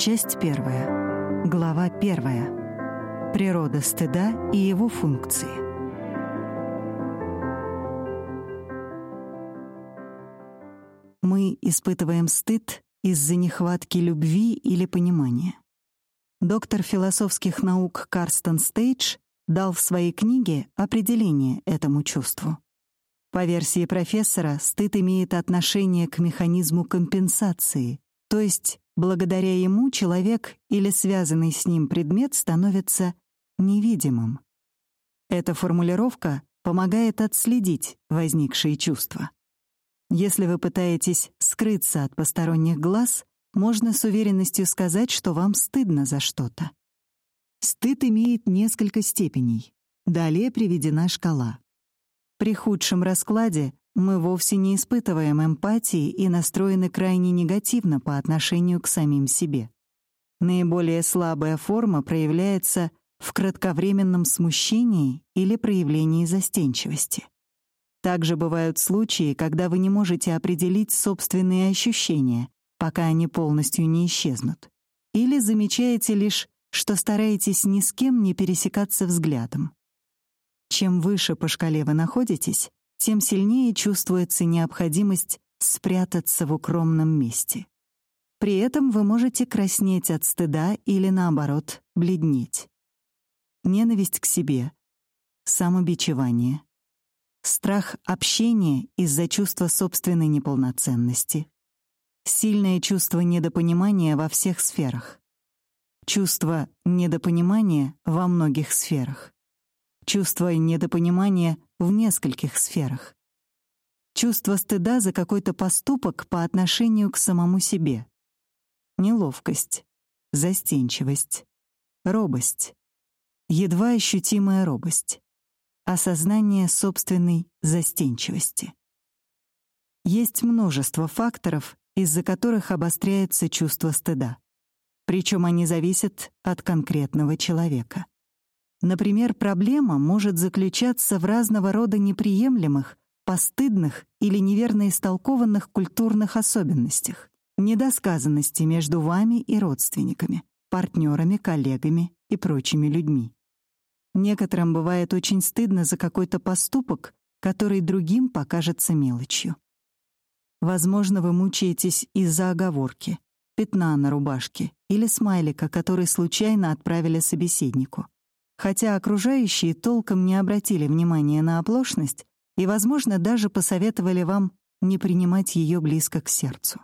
Часть первая. Глава первая. Природа стыда и его функции. Мы испытываем стыд из-за нехватки любви или понимания. Доктор философских наук Карстен Стейдж дал в своей книге определение этому чувству. По версии профессора, стыд имеет отношение к механизму компенсации, то есть благодаря ему человек или связанный с ним предмет становится невидимым. Эта формулировка помогает отследить возникшие чувства. Если вы пытаетесь скрыться от посторонних глаз, можно с уверенностью сказать, что вам стыдно за что-то. Стыд имеет несколько степеней. Далее приведена шкала. При худшем раскладе мы вовсе не испытываем эмпатии и настроены крайне негативно по отношению к самим себе. Наиболее слабая форма проявляется в кратковременном смущении или проявлении застенчивости. Также бывают случаи, когда вы не можете определить собственные ощущения, пока они полностью не исчезнут. Или замечаете лишь, что стараетесь ни с кем не пересекаться взглядом. Чем выше по шкале вы находитесь, тем сильнее чувствуется необходимость спрятаться в укромном месте. При этом вы можете краснеть от стыда или, наоборот, бледнеть. Ненависть к себе, самобичевание, страх общения из-за чувства собственной неполноценности, сильное чувство недопонимания во всех сферах, чувство недопонимания во многих сферах, чувство недопонимания в нескольких сферах, чувство стыда за какой-то поступок по отношению к самому себе, неловкость, застенчивость, робость, едва ощутимая робость, осознание собственной застенчивости. Есть множество факторов, из-за которых обостряется чувство стыда. Причем они зависят от конкретного человека. Например, проблема может заключаться в разного рода неприемлемых, постыдных или неверно истолкованных культурных особенностях, недосказанности между вами и родственниками, партнерами, коллегами и прочими людьми. Некоторым бывает очень стыдно за какой-то поступок, который другим покажется мелочью. Возможно, вы мучаетесь из-за оговорки, пятна на рубашке или смайлика, который случайно отправили собеседнику хотя окружающие толком не обратили внимания на оплошность и, возможно, даже посоветовали вам не принимать ее близко к сердцу.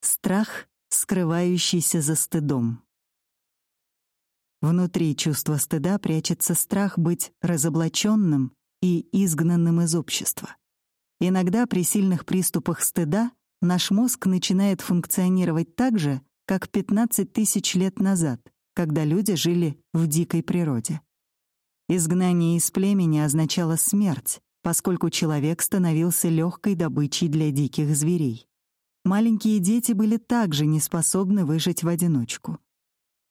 Страх, скрывающийся за стыдом. Внутри чувства стыда прячется страх быть разоблаченным и изгнанным из общества. Иногда при сильных приступах стыда наш мозг начинает функционировать так же, как 15 тысяч лет назад, когда люди жили в дикой природе. Изгнание из племени означало смерть, поскольку человек становился легкой добычей для диких зверей. Маленькие дети были также не способны выжить в одиночку.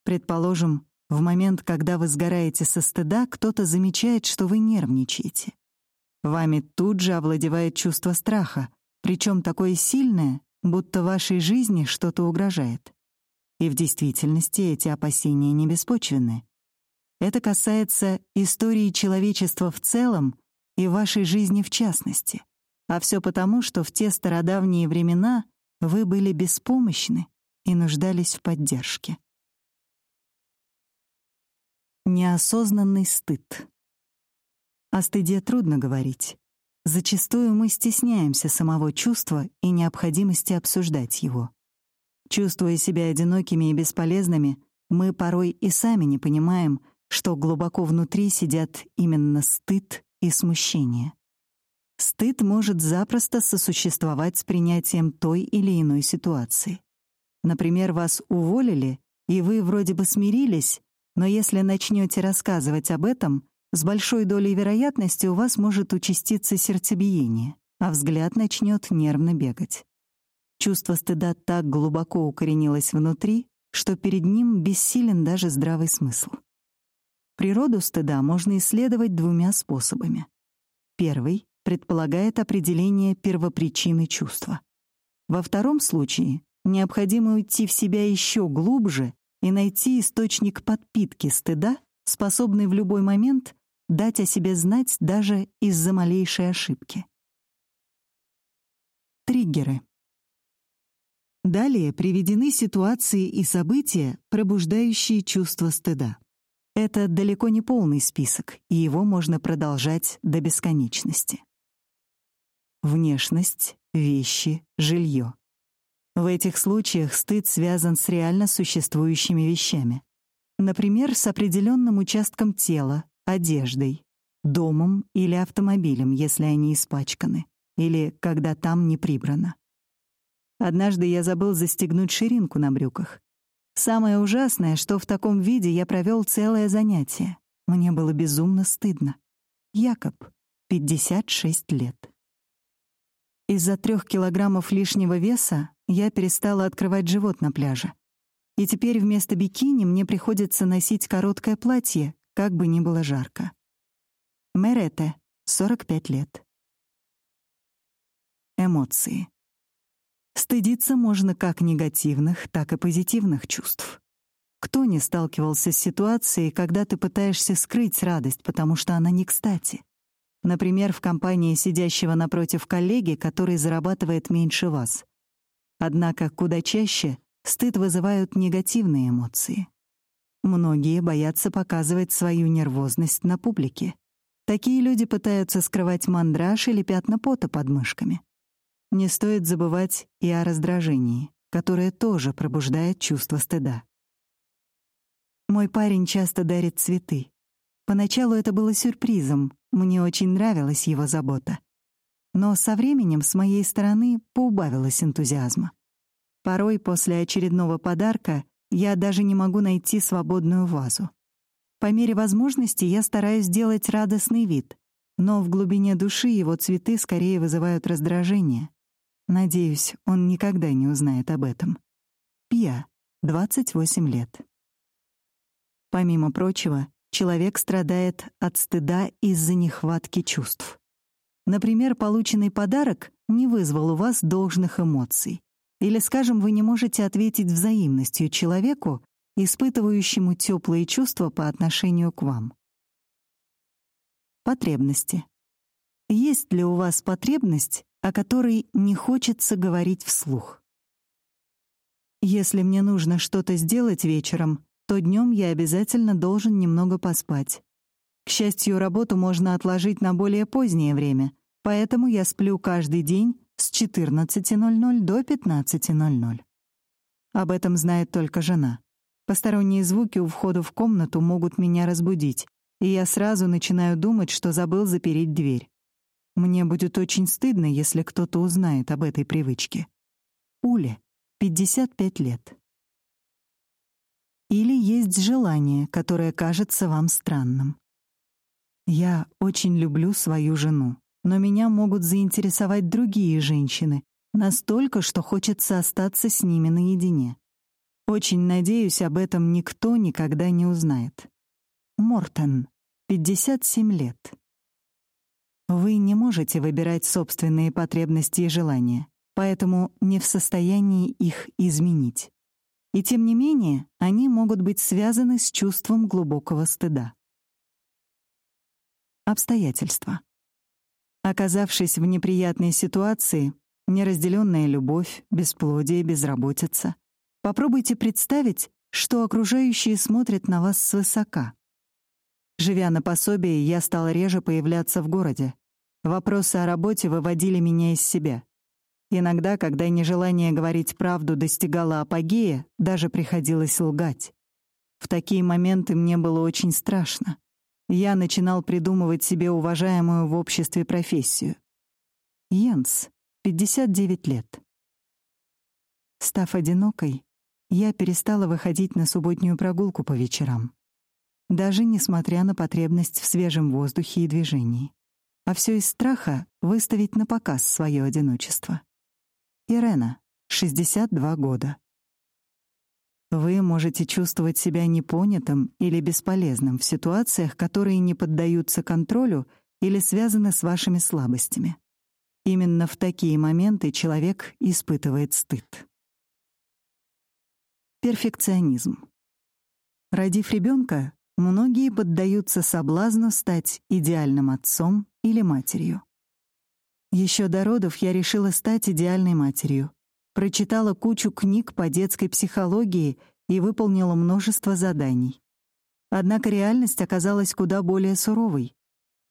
Предположим, в момент, когда вы сгораете со стыда, кто-то замечает, что вы нервничаете. Вами тут же овладевает чувство страха, причем такое сильное, будто вашей жизни что-то угрожает. И в действительности эти опасения не беспочвенны. Это касается истории человечества в целом и вашей жизни в частности. А все потому, что в те стародавние времена вы были беспомощны и нуждались в поддержке. Неосознанный стыд. О стыде трудно говорить. Зачастую мы стесняемся самого чувства и необходимости обсуждать его. Чувствуя себя одинокими и бесполезными, мы порой и сами не понимаем, что глубоко внутри сидят именно стыд и смущение. Стыд может запросто сосуществовать с принятием той или иной ситуации. Например, вас уволили, и вы вроде бы смирились, но если начнете рассказывать об этом, с большой долей вероятности у вас может участиться сердцебиение, а взгляд начнет нервно бегать. Чувство стыда так глубоко укоренилось внутри, что перед ним бессилен даже здравый смысл. Природу стыда можно исследовать двумя способами. Первый предполагает определение первопричины чувства. Во втором случае необходимо уйти в себя еще глубже и найти источник подпитки стыда, способный в любой момент дать о себе знать даже из-за малейшей ошибки. Триггеры. Далее приведены ситуации и события, пробуждающие чувство стыда. Это далеко не полный список, и его можно продолжать до бесконечности. Внешность, вещи, жилье. В этих случаях стыд связан с реально существующими вещами. Например, с определенным участком тела, одеждой, домом или автомобилем, если они испачканы, или когда там не прибрано. Однажды я забыл застегнуть ширинку на брюках. Самое ужасное, что в таком виде я провел целое занятие. Мне было безумно стыдно. Якоб, 56 лет. Из-за трех килограммов лишнего веса я перестала открывать живот на пляже. И теперь вместо бикини мне приходится носить короткое платье, как бы ни было жарко. Мерете, 45 лет. Эмоции. Стыдиться можно как негативных, так и позитивных чувств. Кто не сталкивался с ситуацией, когда ты пытаешься скрыть радость, потому что она не кстати? Например, в компании сидящего напротив коллеги, который зарабатывает меньше вас. Однако куда чаще стыд вызывают негативные эмоции. Многие боятся показывать свою нервозность на публике. Такие люди пытаются скрывать мандраж или пятна пота под мышками. Не стоит забывать и о раздражении, которое тоже пробуждает чувство стыда. Мой парень часто дарит цветы. Поначалу это было сюрпризом, мне очень нравилась его забота. Но со временем с моей стороны поубавилось энтузиазма. Порой после очередного подарка я даже не могу найти свободную вазу. По мере возможности я стараюсь сделать радостный вид, но в глубине души его цветы скорее вызывают раздражение. Надеюсь, он никогда не узнает об этом. Пия, 28 лет. Помимо прочего, человек страдает от стыда из-за нехватки чувств. Например, полученный подарок не вызвал у вас должных эмоций. Или, скажем, вы не можете ответить взаимностью человеку, испытывающему теплые чувства по отношению к вам. Потребности. Есть ли у вас потребность, о которой не хочется говорить вслух? Если мне нужно что-то сделать вечером, то днем я обязательно должен немного поспать. К счастью, работу можно отложить на более позднее время, поэтому я сплю каждый день с 14.00 до 15.00. Об этом знает только жена. Посторонние звуки у входа в комнату могут меня разбудить, и я сразу начинаю думать, что забыл запереть дверь. Мне будет очень стыдно, если кто-то узнает об этой привычке. Уле, 55 лет. Или есть желание, которое кажется вам странным. Я очень люблю свою жену, но меня могут заинтересовать другие женщины, настолько, что хочется остаться с ними наедине. Очень надеюсь, об этом никто никогда не узнает. Мортон, 57 лет. Вы не можете выбирать собственные потребности и желания, поэтому не в состоянии их изменить. И тем не менее, они могут быть связаны с чувством глубокого стыда. Обстоятельства. Оказавшись в неприятной ситуации, неразделенная любовь, бесплодие, безработица, попробуйте представить, что окружающие смотрят на вас свысока. Живя на пособии, я стала реже появляться в городе. Вопросы о работе выводили меня из себя. Иногда, когда нежелание говорить правду достигало апогея, даже приходилось лгать. В такие моменты мне было очень страшно. Я начинал придумывать себе уважаемую в обществе профессию. Йенс, 59 лет. Став одинокой, я перестала выходить на субботнюю прогулку по вечерам даже несмотря на потребность в свежем воздухе и движении. А все из страха выставить на показ свое одиночество. Ирена, 62 года. Вы можете чувствовать себя непонятым или бесполезным в ситуациях, которые не поддаются контролю или связаны с вашими слабостями. Именно в такие моменты человек испытывает стыд. Перфекционизм. Родив ребенка, многие поддаются соблазну стать идеальным отцом или матерью. Еще до родов я решила стать идеальной матерью. Прочитала кучу книг по детской психологии и выполнила множество заданий. Однако реальность оказалась куда более суровой.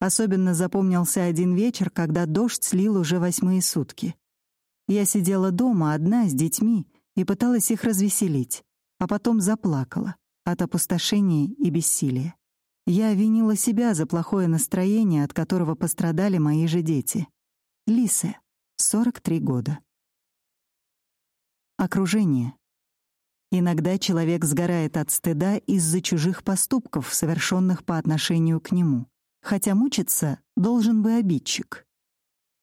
Особенно запомнился один вечер, когда дождь слил уже восьмые сутки. Я сидела дома одна с детьми и пыталась их развеселить, а потом заплакала от опустошения и бессилия. Я винила себя за плохое настроение, от которого пострадали мои же дети. Лисе, 43 года. Окружение. Иногда человек сгорает от стыда из-за чужих поступков, совершенных по отношению к нему, хотя мучиться должен бы обидчик.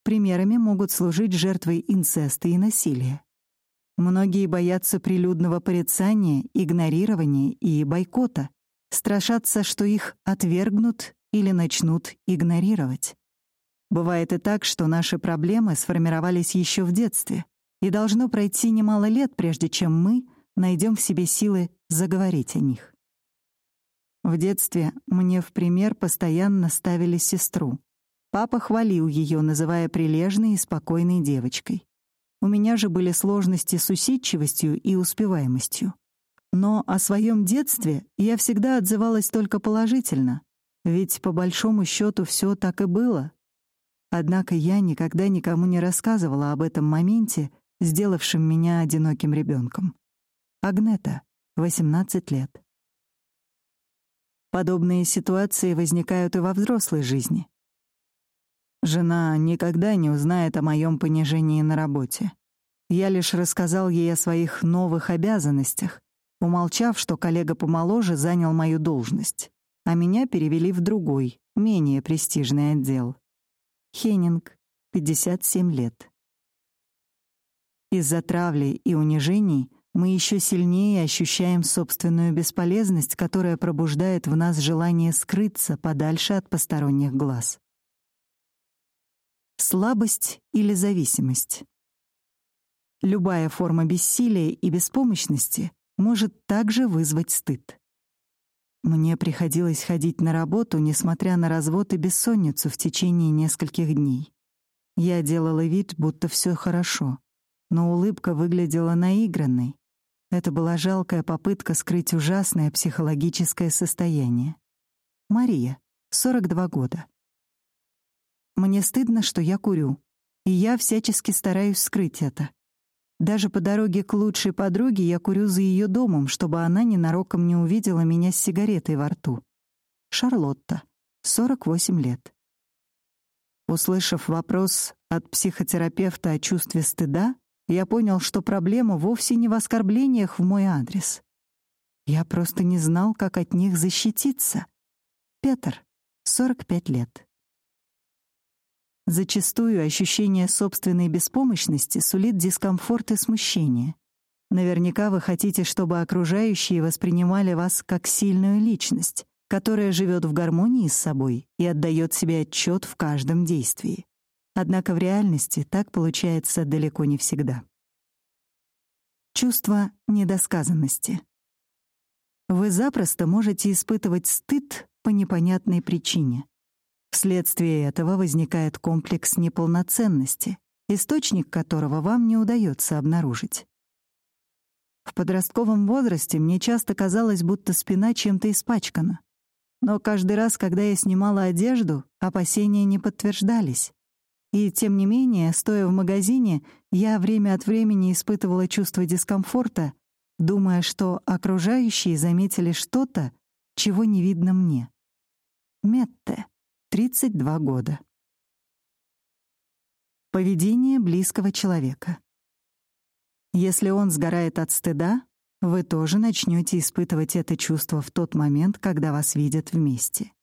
Примерами могут служить жертвы инцеста и насилия. Многие боятся прилюдного порицания, игнорирования и бойкота, страшатся, что их отвергнут или начнут игнорировать. Бывает и так, что наши проблемы сформировались еще в детстве, и должно пройти немало лет, прежде чем мы найдем в себе силы заговорить о них. В детстве мне в пример постоянно ставили сестру. Папа хвалил ее, называя прилежной и спокойной девочкой. У меня же были сложности с усидчивостью и успеваемостью. Но о своем детстве я всегда отзывалась только положительно, ведь по большому счету все так и было. Однако я никогда никому не рассказывала об этом моменте, сделавшем меня одиноким ребенком. Агнета, 18 лет. Подобные ситуации возникают и во взрослой жизни. Жена никогда не узнает о моем понижении на работе. Я лишь рассказал ей о своих новых обязанностях, умолчав, что коллега помоложе занял мою должность, а меня перевели в другой, менее престижный отдел. Хеннинг, 57 лет. Из-за травли и унижений мы еще сильнее ощущаем собственную бесполезность, которая пробуждает в нас желание скрыться подальше от посторонних глаз. Слабость или зависимость. Любая форма бессилия и беспомощности может также вызвать стыд. Мне приходилось ходить на работу, несмотря на развод и бессонницу в течение нескольких дней. Я делала вид, будто все хорошо, но улыбка выглядела наигранной. Это была жалкая попытка скрыть ужасное психологическое состояние. Мария, 42 года. Мне стыдно, что я курю, и я всячески стараюсь скрыть это. Даже по дороге к лучшей подруге я курю за ее домом, чтобы она ненароком не увидела меня с сигаретой во рту. Шарлотта, 48 лет. Услышав вопрос от психотерапевта о чувстве стыда, я понял, что проблема вовсе не в оскорблениях в мой адрес. Я просто не знал, как от них защититься. Петр, 45 лет. Зачастую ощущение собственной беспомощности сулит дискомфорт и смущение. Наверняка вы хотите, чтобы окружающие воспринимали вас как сильную личность, которая живет в гармонии с собой и отдает себе отчет в каждом действии. Однако в реальности так получается далеко не всегда. Чувство недосказанности. Вы запросто можете испытывать стыд по непонятной причине. Вследствие этого возникает комплекс неполноценности, источник которого вам не удается обнаружить. В подростковом возрасте мне часто казалось, будто спина чем-то испачкана. Но каждый раз, когда я снимала одежду, опасения не подтверждались. И тем не менее, стоя в магазине, я время от времени испытывала чувство дискомфорта, думая, что окружающие заметили что-то, чего не видно мне. Метте. 32 года. Поведение близкого человека. Если он сгорает от стыда, вы тоже начнете испытывать это чувство в тот момент, когда вас видят вместе.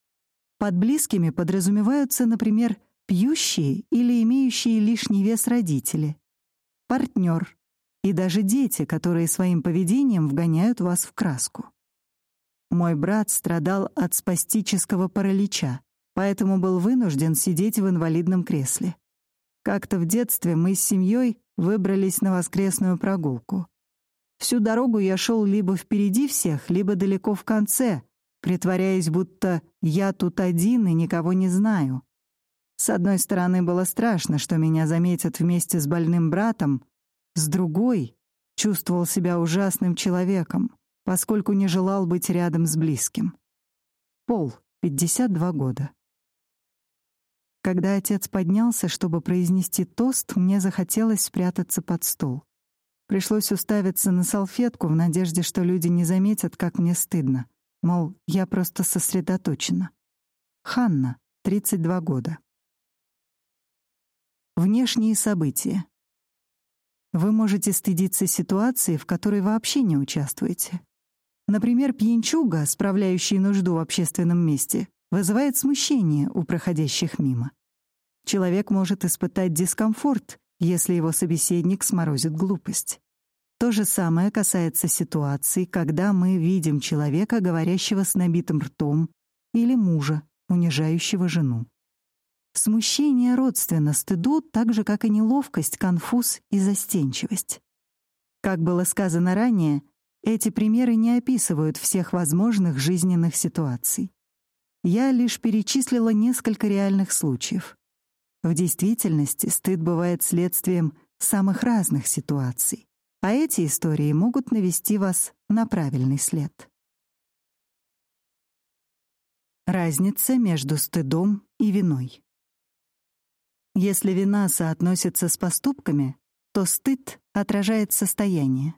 Под близкими подразумеваются, например, пьющие или имеющие лишний вес родители, партнер и даже дети, которые своим поведением вгоняют вас в краску. Мой брат страдал от спастического паралича, поэтому был вынужден сидеть в инвалидном кресле. Как-то в детстве мы с семьей выбрались на воскресную прогулку. Всю дорогу я шел либо впереди всех, либо далеко в конце, притворяясь, будто я тут один и никого не знаю. С одной стороны, было страшно, что меня заметят вместе с больным братом, с другой — чувствовал себя ужасным человеком, поскольку не желал быть рядом с близким. Пол, 52 года. Когда отец поднялся, чтобы произнести тост, мне захотелось спрятаться под стол. Пришлось уставиться на салфетку в надежде, что люди не заметят, как мне стыдно. Мол, я просто сосредоточена. Ханна, 32 года. Внешние события. Вы можете стыдиться ситуации, в которой вообще не участвуете. Например, пьянчуга, справляющий нужду в общественном месте, вызывает смущение у проходящих мимо. Человек может испытать дискомфорт, если его собеседник сморозит глупость. То же самое касается ситуаций, когда мы видим человека, говорящего с набитым ртом, или мужа, унижающего жену. Смущение родственно стыду, так же, как и неловкость, конфуз и застенчивость. Как было сказано ранее, эти примеры не описывают всех возможных жизненных ситуаций. Я лишь перечислила несколько реальных случаев. В действительности стыд бывает следствием самых разных ситуаций, а эти истории могут навести вас на правильный след. Разница между стыдом и виной. Если вина соотносится с поступками, то стыд отражает состояние.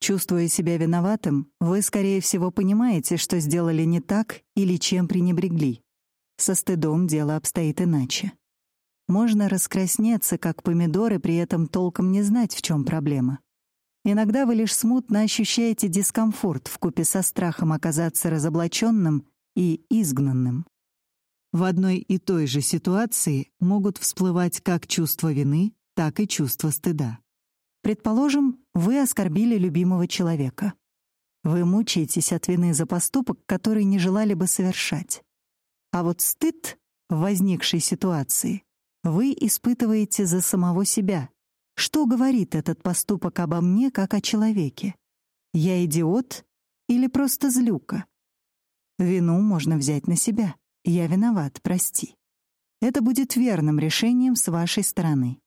Чувствуя себя виноватым, вы, скорее всего, понимаете, что сделали не так или чем пренебрегли. Со стыдом дело обстоит иначе. Можно раскраснеться, как помидоры, при этом толком не знать, в чем проблема. Иногда вы лишь смутно ощущаете дискомфорт в купе со страхом оказаться разоблаченным и изгнанным. В одной и той же ситуации могут всплывать как чувство вины, так и чувство стыда. Предположим, вы оскорбили любимого человека. Вы мучаетесь от вины за поступок, который не желали бы совершать. А вот стыд в возникшей ситуации вы испытываете за самого себя. Что говорит этот поступок обо мне как о человеке? Я идиот или просто злюка? Вину можно взять на себя. «Я виноват, прости». Это будет верным решением с вашей стороны.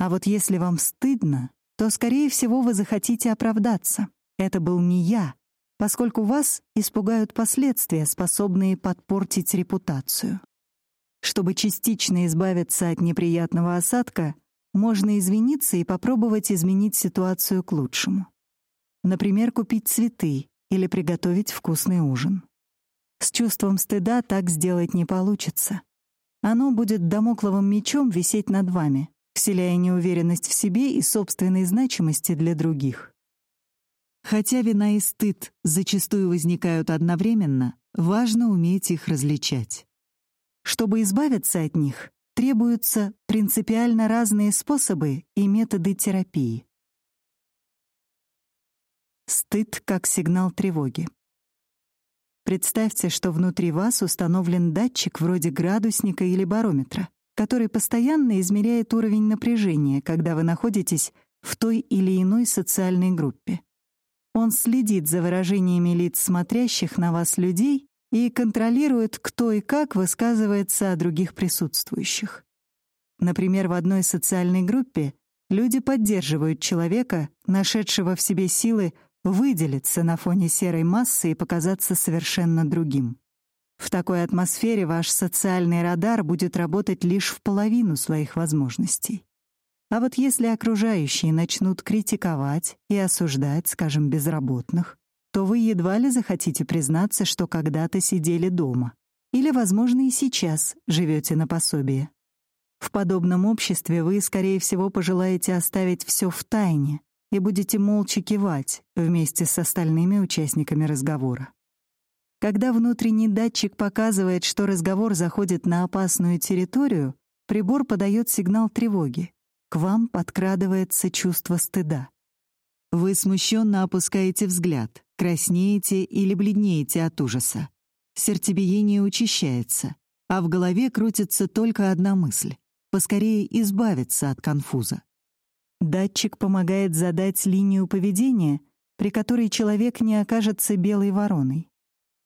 А вот если вам стыдно, то, скорее всего, вы захотите оправдаться. Это был не я, поскольку вас испугают последствия, способные подпортить репутацию. Чтобы частично избавиться от неприятного осадка, можно извиниться и попробовать изменить ситуацию к лучшему. Например, купить цветы или приготовить вкусный ужин. С чувством стыда так сделать не получится. Оно будет домокловым мечом висеть над вами, вселяя неуверенность в себе и собственной значимости для других. Хотя вина и стыд зачастую возникают одновременно, важно уметь их различать. Чтобы избавиться от них, требуются принципиально разные способы и методы терапии. Стыд как сигнал тревоги. Представьте, что внутри вас установлен датчик вроде градусника или барометра, который постоянно измеряет уровень напряжения, когда вы находитесь в той или иной социальной группе. Он следит за выражениями лиц смотрящих на вас людей и контролирует, кто и как высказывается о других присутствующих. Например, в одной социальной группе люди поддерживают человека, нашедшего в себе силы выделиться на фоне серой массы и показаться совершенно другим. В такой атмосфере ваш социальный радар будет работать лишь в половину своих возможностей. А вот если окружающие начнут критиковать и осуждать, скажем, безработных, то вы едва ли захотите признаться, что когда-то сидели дома. Или, возможно, и сейчас живете на пособие. В подобном обществе вы, скорее всего, пожелаете оставить все в тайне, и будете молча кивать вместе с остальными участниками разговора. Когда внутренний датчик показывает, что разговор заходит на опасную территорию, прибор подает сигнал тревоги. К вам подкрадывается чувство стыда. Вы смущенно опускаете взгляд, краснеете или бледнеете от ужаса. Сердцебиение учащается, а в голове крутится только одна мысль — поскорее избавиться от конфуза. Датчик помогает задать линию поведения, при которой человек не окажется белой вороной.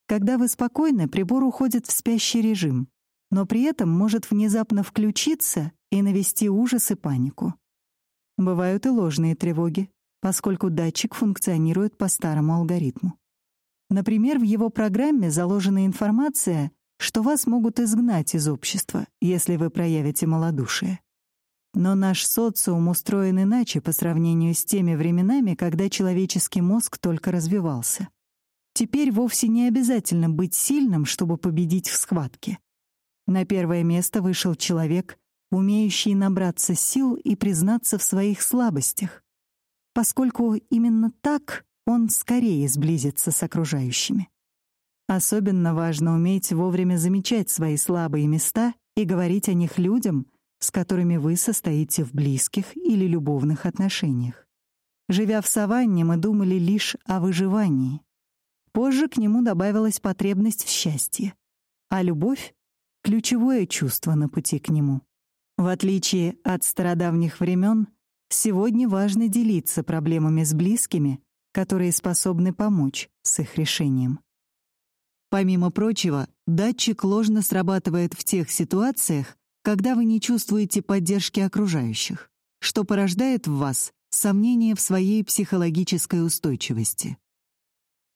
Когда вы спокойны, прибор уходит в спящий режим, но при этом может внезапно включиться и навести ужас и панику. Бывают и ложные тревоги, поскольку датчик функционирует по старому алгоритму. Например, в его программе заложена информация, что вас могут изгнать из общества, если вы проявите малодушие. Но наш социум устроен иначе по сравнению с теми временами, когда человеческий мозг только развивался. Теперь вовсе не обязательно быть сильным, чтобы победить в схватке. На первое место вышел человек, умеющий набраться сил и признаться в своих слабостях, поскольку именно так он скорее сблизится с окружающими. Особенно важно уметь вовремя замечать свои слабые места и говорить о них людям, с которыми вы состоите в близких или любовных отношениях. Живя в саванне, мы думали лишь о выживании. Позже к нему добавилась потребность в счастье, а любовь — ключевое чувство на пути к нему. В отличие от стародавних времен, сегодня важно делиться проблемами с близкими, которые способны помочь с их решением. Помимо прочего, датчик ложно срабатывает в тех ситуациях, когда вы не чувствуете поддержки окружающих, что порождает в вас сомнение в своей психологической устойчивости.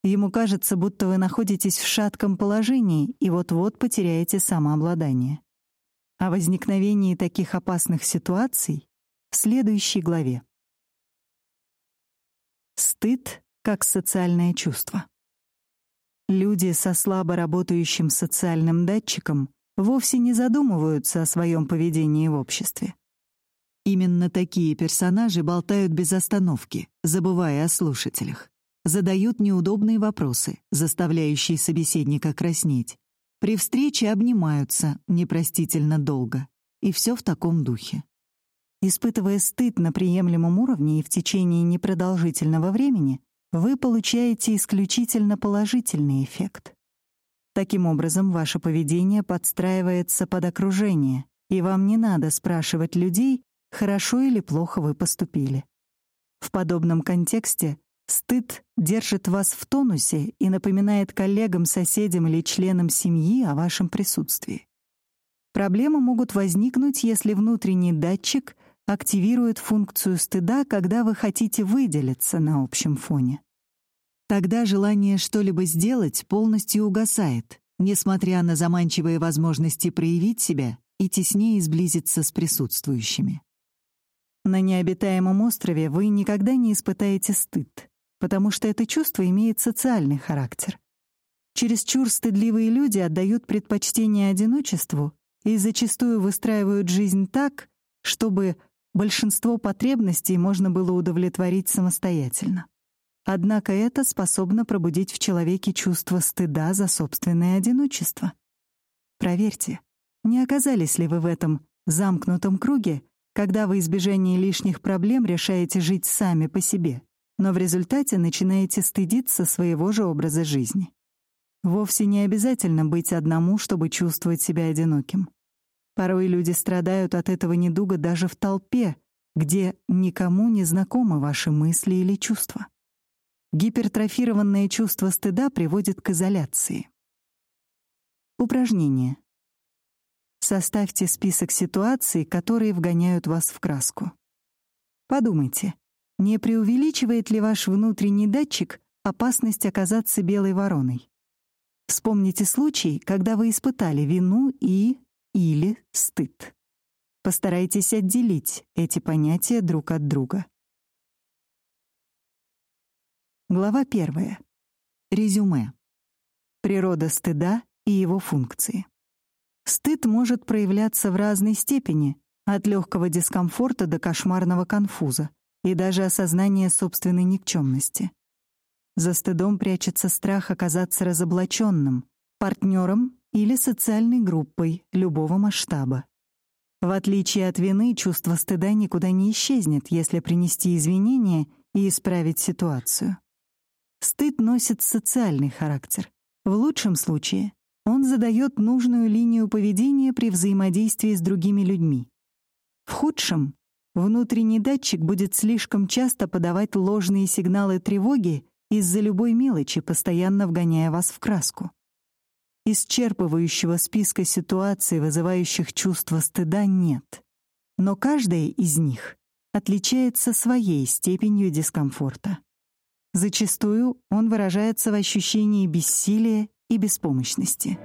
Ему кажется, будто вы находитесь в шатком положении и вот-вот потеряете самообладание. О возникновении таких опасных ситуаций в следующей главе. Стыд как социальное чувство. Люди со слабо работающим социальным датчиком вовсе не задумываются о своем поведении в обществе. Именно такие персонажи болтают без остановки, забывая о слушателях. Задают неудобные вопросы, заставляющие собеседника краснеть. При встрече обнимаются непростительно долго. И все в таком духе. Испытывая стыд на приемлемом уровне и в течение непродолжительного времени, вы получаете исключительно положительный эффект. Таким образом, ваше поведение подстраивается под окружение, и вам не надо спрашивать людей, хорошо или плохо вы поступили. В подобном контексте стыд держит вас в тонусе и напоминает коллегам, соседям или членам семьи о вашем присутствии. Проблемы могут возникнуть, если внутренний датчик активирует функцию стыда, когда вы хотите выделиться на общем фоне. Тогда желание что-либо сделать полностью угасает, несмотря на заманчивые возможности проявить себя и теснее сблизиться с присутствующими. На необитаемом острове вы никогда не испытаете стыд, потому что это чувство имеет социальный характер. Чересчур стыдливые люди отдают предпочтение одиночеству и зачастую выстраивают жизнь так, чтобы большинство потребностей можно было удовлетворить самостоятельно. Однако это способно пробудить в человеке чувство стыда за собственное одиночество. Проверьте, не оказались ли вы в этом замкнутом круге, когда во избежание лишних проблем решаете жить сами по себе, но в результате начинаете стыдиться своего же образа жизни. Вовсе не обязательно быть одному, чтобы чувствовать себя одиноким. Порой люди страдают от этого недуга даже в толпе, где никому не знакомы ваши мысли или чувства. Гипертрофированное чувство стыда приводит к изоляции. Упражнение. Составьте список ситуаций, которые вгоняют вас в краску. Подумайте, не преувеличивает ли ваш внутренний датчик опасность оказаться белой вороной? Вспомните случай, когда вы испытали вину и или стыд. Постарайтесь отделить эти понятия друг от друга. Глава первая. Резюме. Природа стыда и его функции. Стыд может проявляться в разной степени, от легкого дискомфорта до кошмарного конфуза и даже осознания собственной никчемности. За стыдом прячется страх оказаться разоблаченным, партнером или социальной группой любого масштаба. В отличие от вины, чувство стыда никуда не исчезнет, если принести извинения и исправить ситуацию. Стыд носит социальный характер. В лучшем случае он задает нужную линию поведения при взаимодействии с другими людьми. В худшем Внутренний датчик будет слишком часто подавать ложные сигналы тревоги из-за любой мелочи, постоянно вгоняя вас в краску. Исчерпывающего списка ситуаций, вызывающих чувство стыда, нет. Но каждая из них отличается своей степенью дискомфорта. Зачастую он выражается в ощущении бессилия и беспомощности.